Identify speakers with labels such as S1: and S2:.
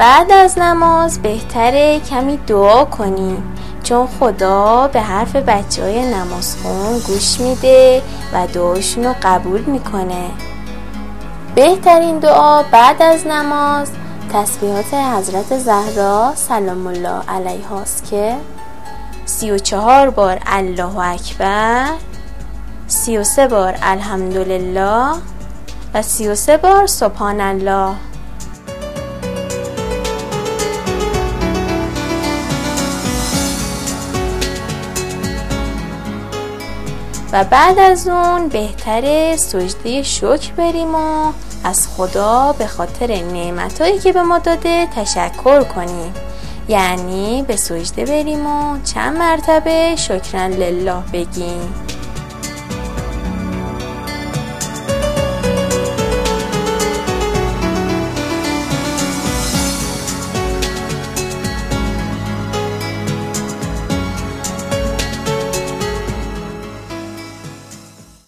S1: بعد از نماز بهتره کمی دعا کنیم چون خدا به حرف بچه های نماز خون گوش میده و دعاشون رو قبول می‌کنه. بهترین دعا بعد از نماز تسبیحات حضرت زهرا سلام الله علیها است که سی و چهار بار الله اکبر سی و سه بار الحمدلله و سی و سه بار سبحان الله. و بعد از اون بهتر سجده شکر بریم و از خدا به خاطر نعمتهایی که به ما داده تشکر کنیم. یعنی به سجده بریم و چند مرتبه شکرن لله بگیم.